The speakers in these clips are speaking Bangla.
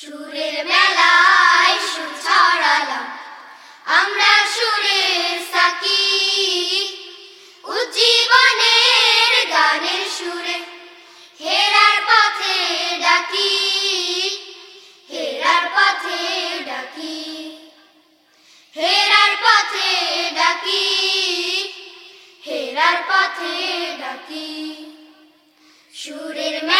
সুরের মেলায় সুর ছড়ালাম। আমরা সুরের সাকি, উজ্জীবনের গানের সুরে। হেরার পথে ডাকি, হেরার পথে ডাকি। হেরার পথে ডাকি, হেরার পথে ডাকি। সুরের মেলায়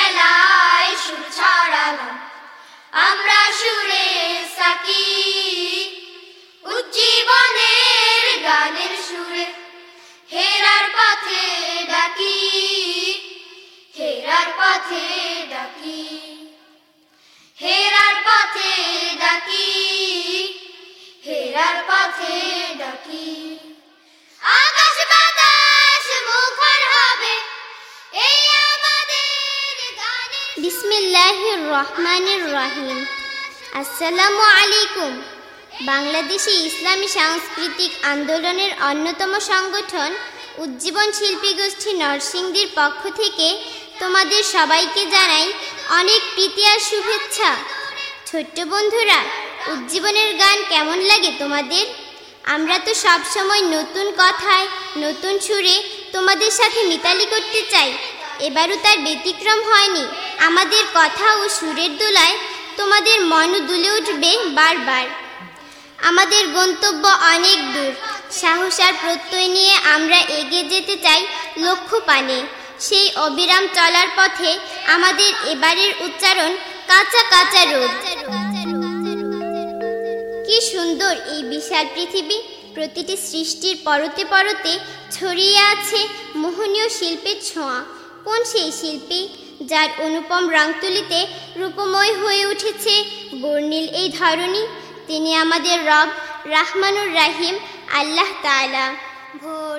হেরার পথে ডাকি। বিসমিল্লাহির রহমানির রহিম। আসসালামু আলাইকুম। বাংলাদেশি ইসলামী সাংস্কৃতিক আন্দোলনের অন্যতম সংগঠন উজ্জীবন শিল্পী গোষ্ঠী নরসিংদীর পক্ষ থেকে তোমাদের সবাইকে জানাই অনেক প্রীতি আর শুভেচ্ছা। ছোট্ট বন্ধুরা উজ্জীবনের গান কেমন লাগে তোমাদের? আমরা তো সব সময় নতুন কথায়, নতুন সুরে তোমাদের সাথে মিতালি করতে চাই। এবারও তার ব্যতিক্রম হয়নি। আমাদের কথা ও সুরের দোলায় তোমাদের মনও দুলে উঠবে বারবার। আমাদের গন্তব্য অনেক দূর। সাহস আর প্রত্যয় নিয়ে আমরা এগিয়ে যেতে চাই লক্ষ্য পানে। সেই অবিরাম চলার পথে আমাদের এবারের উচ্চারণ কাঁচা কাঁচা রোদ। কি সুন্দর এই বিশাল পৃথিবী। প্রতিটি সৃষ্টির পরতে পরতে ছড়িয়ে আছে মোহনীয় শিল্পের ছোঁয়া। কোন সেই শিল্পী যার অনুপম রংতুলিতে রূপময় হয়ে উঠেছে বর্ণিল এই ধরনী তিনি আমাদের রব রাহমানুর রাহিম, আল্লাহ তালা ভোরে